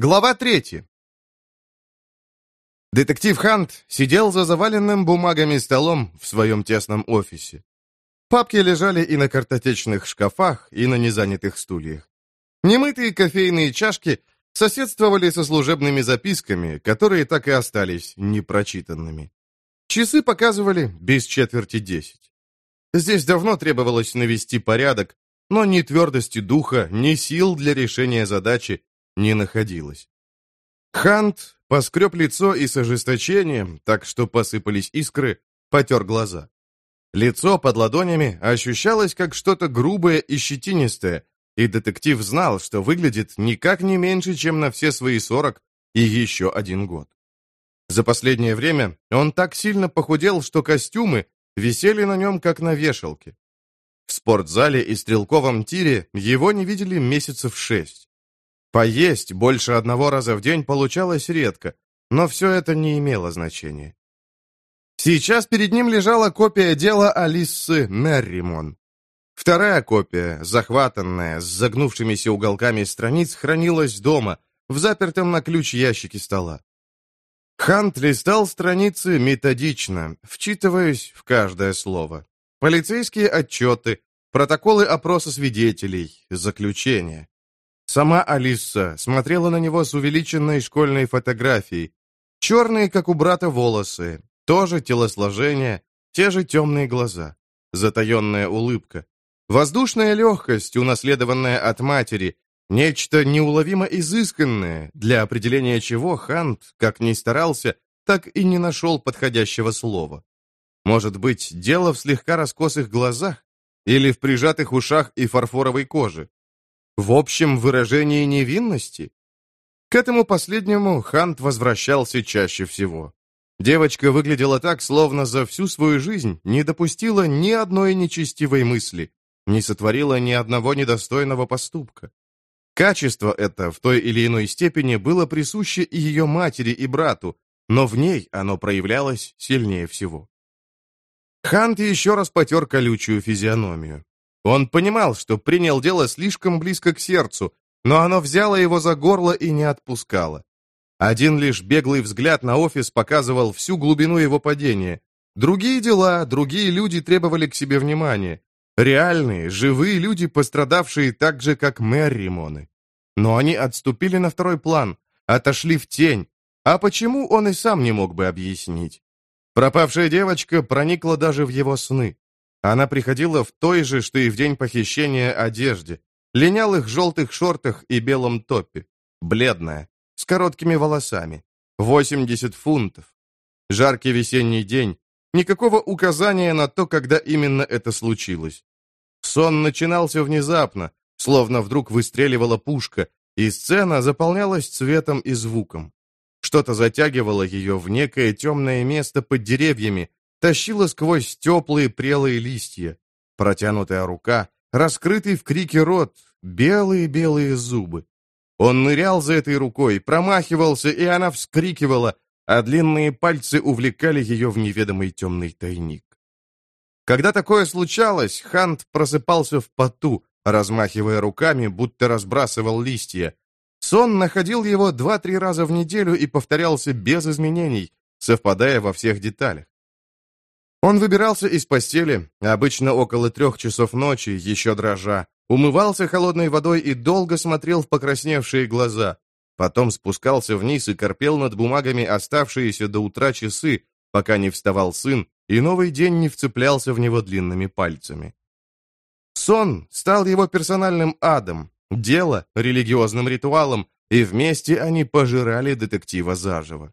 Глава третья. Детектив Хант сидел за заваленным бумагами столом в своем тесном офисе. Папки лежали и на картотечных шкафах, и на незанятых стульях. Немытые кофейные чашки соседствовали со служебными записками, которые так и остались непрочитанными. Часы показывали без четверти десять. Здесь давно требовалось навести порядок, но ни твердости духа, ни сил для решения задачи не находилось. Хант поскреб лицо и с ожесточением, так что посыпались искры, потер глаза. Лицо под ладонями ощущалось как что-то грубое и щетинистое, и детектив знал, что выглядит никак не меньше, чем на все свои сорок и еще один год. За последнее время он так сильно похудел, что костюмы висели на нем, как на вешалке. В спортзале и стрелковом тире его не видели месяцев шесть. Поесть больше одного раза в день получалось редко, но все это не имело значения. Сейчас перед ним лежала копия дела Алисы Мерримон. Вторая копия, захватанная, с загнувшимися уголками страниц, хранилась дома, в запертом на ключ ящике стола. Хант листал страницы методично, вчитываясь в каждое слово. Полицейские отчеты, протоколы опроса свидетелей, заключения. Сама Алиса смотрела на него с увеличенной школьной фотографией. Черные, как у брата, волосы, тоже телосложение, те же темные глаза, затаенная улыбка. Воздушная легкость, унаследованная от матери, нечто неуловимо изысканное, для определения чего Хант, как ни старался, так и не нашел подходящего слова. Может быть, дело в слегка раскосых глазах или в прижатых ушах и фарфоровой коже. В общем выражении невинности? К этому последнему Хант возвращался чаще всего. Девочка выглядела так, словно за всю свою жизнь не допустила ни одной нечестивой мысли, не сотворила ни одного недостойного поступка. Качество это в той или иной степени было присуще и ее матери, и брату, но в ней оно проявлялось сильнее всего. Хант еще раз потер колючую физиономию. Он понимал, что принял дело слишком близко к сердцу, но оно взяло его за горло и не отпускало. Один лишь беглый взгляд на офис показывал всю глубину его падения. Другие дела, другие люди требовали к себе внимания. Реальные, живые люди, пострадавшие так же, как Мэрримоны. Но они отступили на второй план, отошли в тень. А почему он и сам не мог бы объяснить? Пропавшая девочка проникла даже в его сны. Она приходила в той же, что и в день похищения, одежде, линялых желтых шортах и белом топе, бледная, с короткими волосами, 80 фунтов. Жаркий весенний день, никакого указания на то, когда именно это случилось. Сон начинался внезапно, словно вдруг выстреливала пушка, и сцена заполнялась цветом и звуком. Что-то затягивало ее в некое темное место под деревьями, тащила сквозь теплые прелые листья. Протянутая рука, раскрытый в крике рот, белые-белые зубы. Он нырял за этой рукой, промахивался, и она вскрикивала, а длинные пальцы увлекали ее в неведомый темный тайник. Когда такое случалось, Хант просыпался в поту, размахивая руками, будто разбрасывал листья. Сон находил его два-три раза в неделю и повторялся без изменений, совпадая во всех деталях. Он выбирался из постели, обычно около трех часов ночи, еще дрожа, умывался холодной водой и долго смотрел в покрасневшие глаза. Потом спускался вниз и корпел над бумагами оставшиеся до утра часы, пока не вставал сын, и новый день не вцеплялся в него длинными пальцами. Сон стал его персональным адом, дело — религиозным ритуалом, и вместе они пожирали детектива заживо.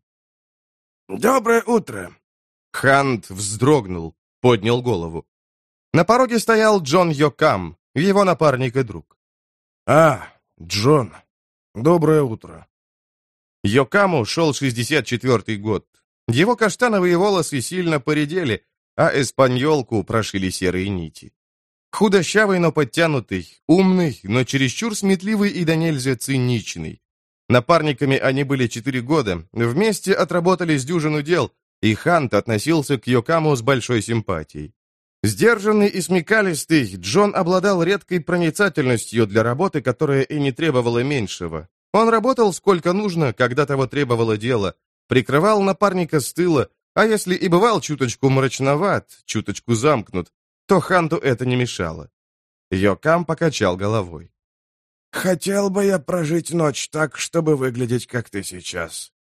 «Доброе утро!» Хант вздрогнул, поднял голову. На пороге стоял Джон Йокам, его напарник и друг. «А, Джон, доброе утро». Йокаму шел 64-й год. Его каштановые волосы сильно поредели, а эспаньолку прошили серые нити. Худощавый, но подтянутый, умный, но чересчур сметливый и до нельзя циничный. Напарниками они были четыре года, вместе отработали с дюжину дел, и Хант относился к Йокаму с большой симпатией. Сдержанный и смекалистый, Джон обладал редкой проницательностью для работы, которая и не требовала меньшего. Он работал сколько нужно, когда того требовало дело, прикрывал напарника с тыла, а если и бывал чуточку мрачноват, чуточку замкнут, то Ханту это не мешало. Йокам покачал головой. «Хотел бы я прожить ночь так, чтобы выглядеть, как ты сейчас».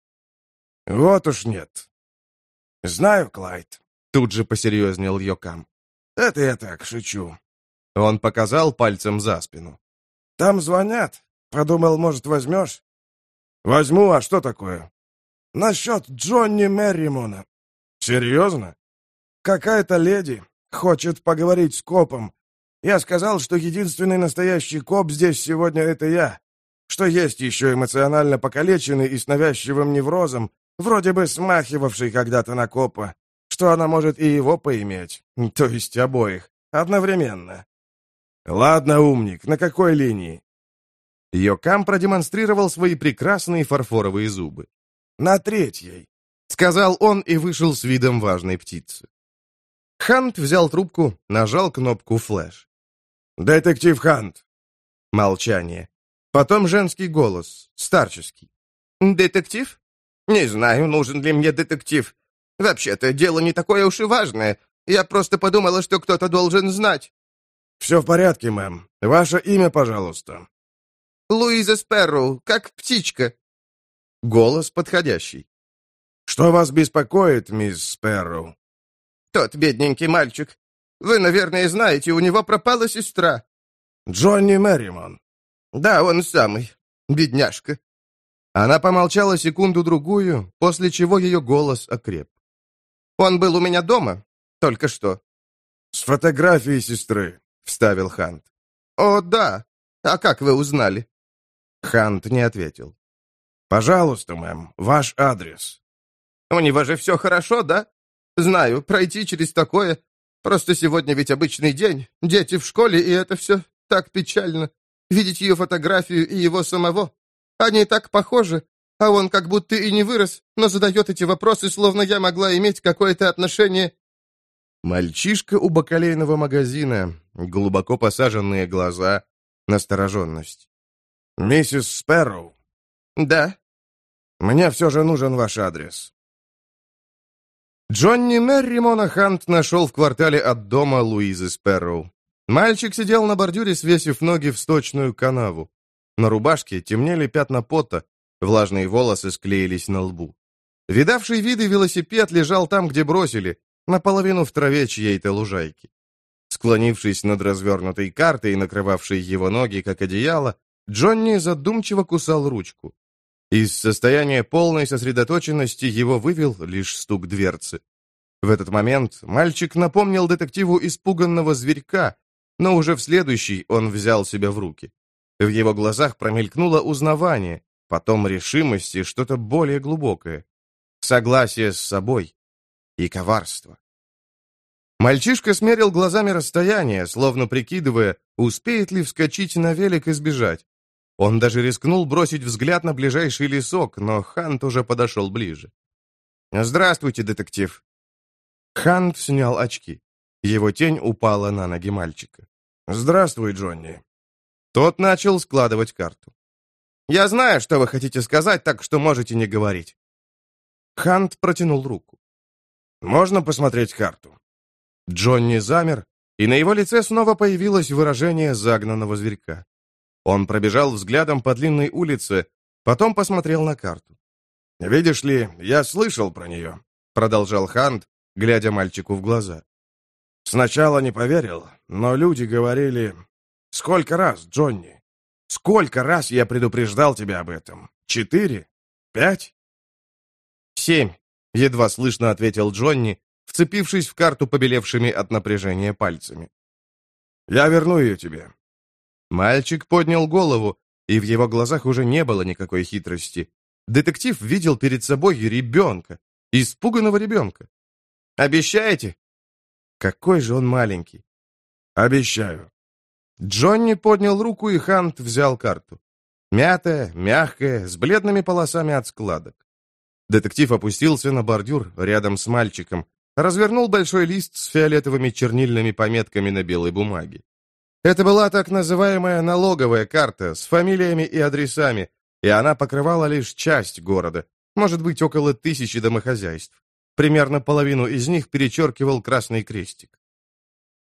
«Вот уж нет». «Знаю, Клайд», — тут же посерьезнел Йокам. «Это я так шучу». Он показал пальцем за спину. «Там звонят. Подумал, может, возьмешь?» «Возьму, а что такое?» «Насчет Джонни Мерримона». «Серьезно?» «Какая-то леди хочет поговорить с копом. Я сказал, что единственный настоящий коп здесь сегодня — это я. Что есть еще эмоционально покалеченный и с навязчивым неврозом, вроде бы смахивавший когда-то на копа, что она может и его поиметь, то есть обоих, одновременно. Ладно, умник, на какой линии? Йокам продемонстрировал свои прекрасные фарфоровые зубы. «На третьей», — сказал он и вышел с видом важной птицы. Хант взял трубку, нажал кнопку «флэш». «Детектив Хант». Молчание. Потом женский голос, старческий. «Детектив? Не знаю, нужен ли мне детектив. Вообще-то дело не такое уж и важное. Я просто подумала, что кто-то должен знать». «Все в порядке, мэм. Ваше имя, пожалуйста». «Луиза Сперроу, как птичка». Голос подходящий. «Что вас беспокоит, мисс Сперроу?» «Тот бедненький мальчик. Вы, наверное, знаете, у него пропала сестра». «Джонни Мерримон». «Да, он самый. Бедняжка». Она помолчала секунду-другую, после чего ее голос окреп. «Он был у меня дома. Только что». «С фотографией сестры», — вставил Хант. «О, да. А как вы узнали?» Хант не ответил. «Пожалуйста, мэм, ваш адрес». «У него же все хорошо, да? Знаю, пройти через такое. Просто сегодня ведь обычный день. Дети в школе, и это все так печально. Видеть ее фотографию и его самого. Они так похожи, а он как будто и не вырос, но задает эти вопросы, словно я могла иметь какое-то отношение Мальчишка у бакалейного магазина, глубоко посаженные глаза, настороженность. «Миссис Спэрроу?» «Да». «Мне все же нужен ваш адрес». Джонни Мерримона Хант нашел в квартале от дома Луизы Спэрроу. Мальчик сидел на бордюре, свесив ноги в сточную канаву. На рубашке темнели пятна пота, влажные волосы склеились на лбу. Видавший виды велосипед лежал там, где бросили, наполовину в траве чьей-то лужайки. Склонившись над развернутой картой, накрывавшей его ноги, как одеяло, Джонни задумчиво кусал ручку. Из состояния полной сосредоточенности его вывел лишь стук дверцы. В этот момент мальчик напомнил детективу испуганного зверька, но уже в следующий он взял себя в руки. В его глазах промелькнуло узнавание, потом решимость и что-то более глубокое. Согласие с собой, и коварство. Мальчишка смерил глазами расстояние, словно прикидывая, успеет ли вскочить на велик и сбежать. Он даже рискнул бросить взгляд на ближайший лесок, но Хант уже подошел ближе. «Здравствуйте, детектив». Хант снял очки. Его тень упала на ноги мальчика. «Здравствуй, Джонни». Тот начал складывать карту. «Я знаю, что вы хотите сказать, так что можете не говорить». Хант протянул руку. Можно посмотреть карту?» Джонни замер, и на его лице снова появилось выражение загнанного зверька. Он пробежал взглядом по длинной улице, потом посмотрел на карту. «Видишь ли, я слышал про нее», — продолжал Хант, глядя мальчику в глаза. «Сначала не поверил, но люди говорили... Сколько раз, Джонни? Сколько раз я предупреждал тебя об этом? Четыре? Пять?» «Семь», Едва слышно ответил Джонни, вцепившись в карту побелевшими от напряжения пальцами. «Я верну ее тебе». Мальчик поднял голову, и в его глазах уже не было никакой хитрости. Детектив видел перед собой ребенка, испуганного ребенка. «Обещаете?» Какой же он маленький. «Обещаю». Джонни поднял руку, и Хант взял карту. Мятая, мягкая, с бледными полосами от складок. Детектив опустился на бордюр рядом с мальчиком, развернул большой лист с фиолетовыми чернильными пометками на белой бумаге. Это была так называемая налоговая карта с фамилиями и адресами, и она покрывала лишь часть города, может быть, около тысячи домохозяйств. Примерно половину из них перечеркивал красный крестик.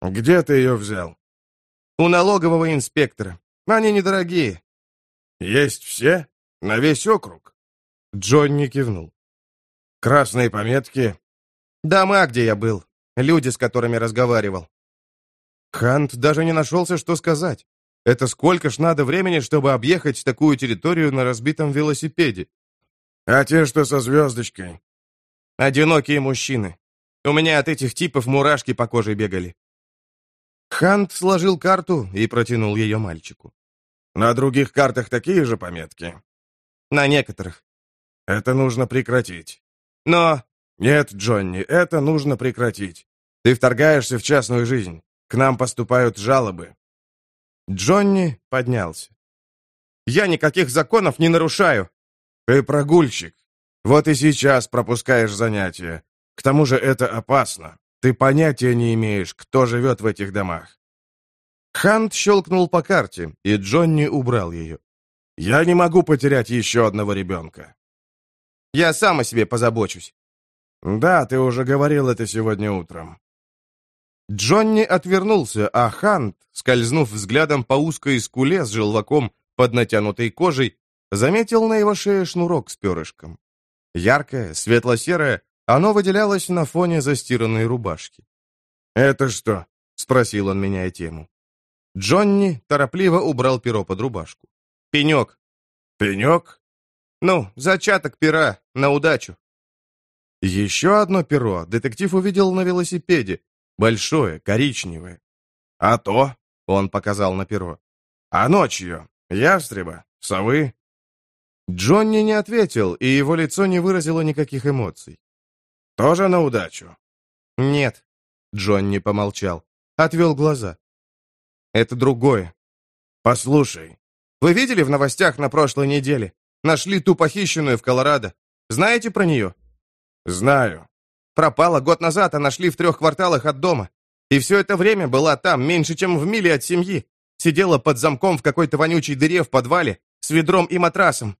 «Где ты ее взял?» «У налогового инспектора. Они недорогие». «Есть все? На весь округ?» Джонни кивнул. «Красные пометки?» «Дома, где я был. Люди, с которыми разговаривал». Хант даже не нашелся, что сказать. Это сколько ж надо времени, чтобы объехать такую территорию на разбитом велосипеде? А те, что со звездочкой? Одинокие мужчины. У меня от этих типов мурашки по коже бегали. Хант сложил карту и протянул ее мальчику. На других картах такие же пометки? На некоторых. Это нужно прекратить. Но... Нет, Джонни, это нужно прекратить. Ты вторгаешься в частную жизнь. К нам поступают жалобы. Джонни поднялся. «Я никаких законов не нарушаю!» «Ты прогульщик. Вот и сейчас пропускаешь занятия. К тому же это опасно. Ты понятия не имеешь, кто живет в этих домах». Хант щелкнул по карте, и Джонни убрал ее. «Я не могу потерять еще одного ребенка». «Я сам о себе позабочусь». «Да, ты уже говорил это сегодня утром». Джонни отвернулся, а Хант, скользнув взглядом по узкой скуле с желваком под натянутой кожей, заметил на его шее шнурок с перышком. Яркое, светло-серое, оно выделялось на фоне застиранной рубашки. «Это что?» — спросил он, меняя тему. Джонни торопливо убрал перо под рубашку. «Пенек». «Пенек?» «Ну, зачаток пера, на удачу». Еще одно перо детектив увидел на велосипеде, Большое, коричневое. А то, он показал на перо. А ночью? Ястреба? Совы? Джонни не ответил, и его лицо не выразило никаких эмоций. Тоже на удачу? Нет. Джонни помолчал. Отвел глаза. Это другое. Послушай. Вы видели в новостях на прошлой неделе? Нашли ту похищенную в Колорадо. Знаете про нее? Знаю. Пропала год назад, а нашли в трех кварталах от дома. И все это время была там, меньше, чем в миле от семьи. Сидела под замком в какой-то вонючей дыре в подвале, с ведром и матрасом.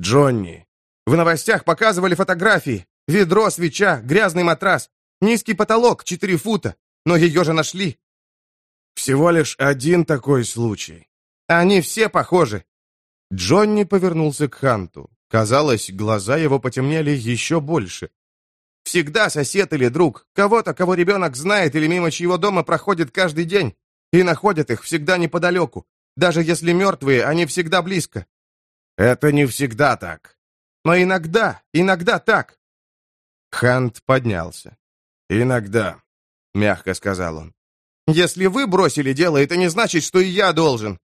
Джонни. В новостях показывали фотографии. Ведро, свеча, грязный матрас. Низкий потолок, четыре фута. Но ее же нашли. Всего лишь один такой случай. Они все похожи. Джонни повернулся к Ханту. Казалось, глаза его потемнели еще больше. Всегда сосед или друг, кого-то, кого ребенок знает или мимо чьего дома проходит каждый день. И находят их всегда неподалеку. Даже если мертвые, они всегда близко. Это не всегда так. Но иногда, иногда так. Хант поднялся. «Иногда», — мягко сказал он. «Если вы бросили дело, это не значит, что и я должен».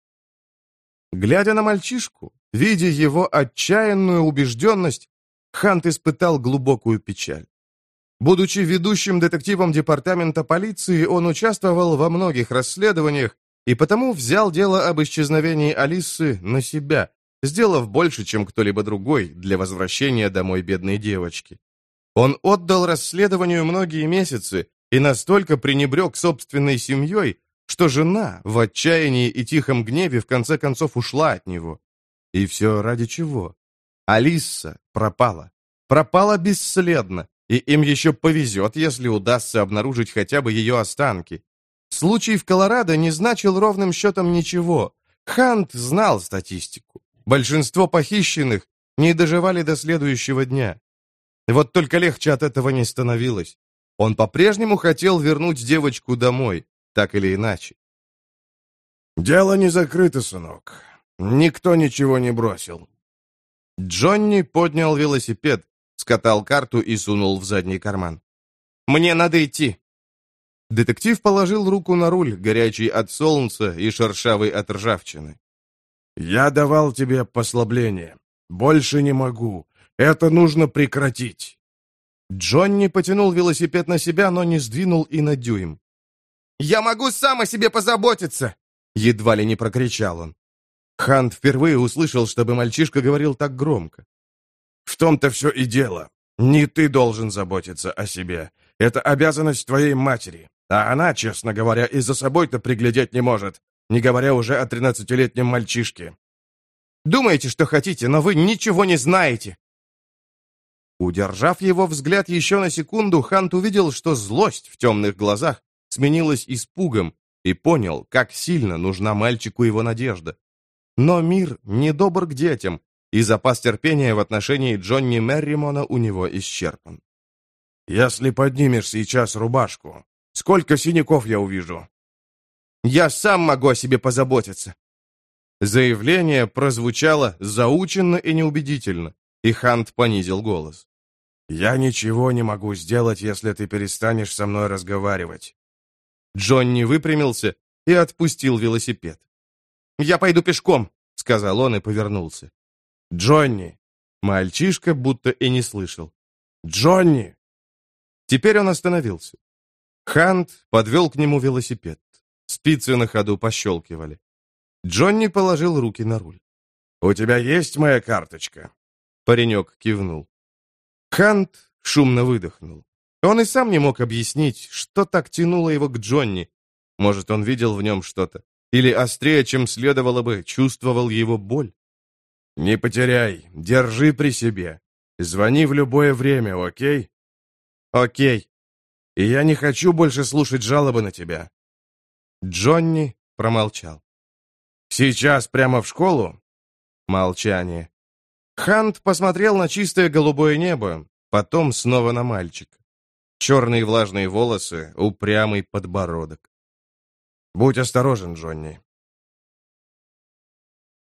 Глядя на мальчишку, видя его отчаянную убежденность, Хант испытал глубокую печаль. Будучи ведущим детективом департамента полиции, он участвовал во многих расследованиях и потому взял дело об исчезновении Алисы на себя, сделав больше, чем кто-либо другой, для возвращения домой бедной девочки. Он отдал расследованию многие месяцы и настолько пренебрег собственной семьей, что жена в отчаянии и тихом гневе в конце концов ушла от него. И все ради чего? Алиса пропала. Пропала бесследно, и им еще повезет, если удастся обнаружить хотя бы ее останки. Случай в Колорадо не значил ровным счетом ничего. Хант знал статистику. Большинство похищенных не доживали до следующего дня. Вот только легче от этого не становилось. Он по-прежнему хотел вернуть девочку домой, так или иначе. «Дело не закрыто, сынок. Никто ничего не бросил». Джонни поднял велосипед, скатал карту и сунул в задний карман. «Мне надо идти!» Детектив положил руку на руль, горячий от солнца и шершавый от ржавчины. «Я давал тебе послабление. Больше не могу. Это нужно прекратить». Джонни потянул велосипед на себя, но не сдвинул и на дюйм. «Я могу сам о себе позаботиться!» Едва ли не прокричал он. Хант впервые услышал, чтобы мальчишка говорил так громко. В том-то все и дело. Не ты должен заботиться о себе. Это обязанность твоей матери. А она, честно говоря, и за собой-то приглядеть не может, не говоря уже о тринадцатилетнем мальчишке. Думаете, что хотите, но вы ничего не знаете!» Удержав его взгляд еще на секунду, Хант увидел, что злость в темных глазах сменилась испугом и понял, как сильно нужна мальчику его надежда. Но мир недобр к детям, и запас терпения в отношении Джонни Мерримона у него исчерпан. «Если поднимешь сейчас рубашку, сколько синяков я увижу?» «Я сам могу о себе позаботиться». Заявление прозвучало заученно и неубедительно, и Хант понизил голос. «Я ничего не могу сделать, если ты перестанешь со мной разговаривать». Джонни выпрямился и отпустил велосипед. «Я пойду пешком», — сказал он и повернулся. «Джонни!» Мальчишка будто и не слышал. «Джонни!» Теперь он остановился. Хант подвел к нему велосипед. Спицы на ходу пощелкивали. Джонни положил руки на руль. «У тебя есть моя карточка?» Паренек кивнул. Хант шумно выдохнул. Он и сам не мог объяснить, что так тянуло его к Джонни. Может, он видел в нем что-то. Или острее, чем следовало бы, чувствовал его боль. «Не потеряй, держи при себе. Звони в любое время, окей?» «Окей. И я не хочу больше слушать жалобы на тебя». Джонни промолчал. «Сейчас прямо в школу?» Молчание. Хант посмотрел на чистое голубое небо, потом снова на мальчика. Черные влажные волосы, упрямый подбородок. «Будь осторожен, Джонни.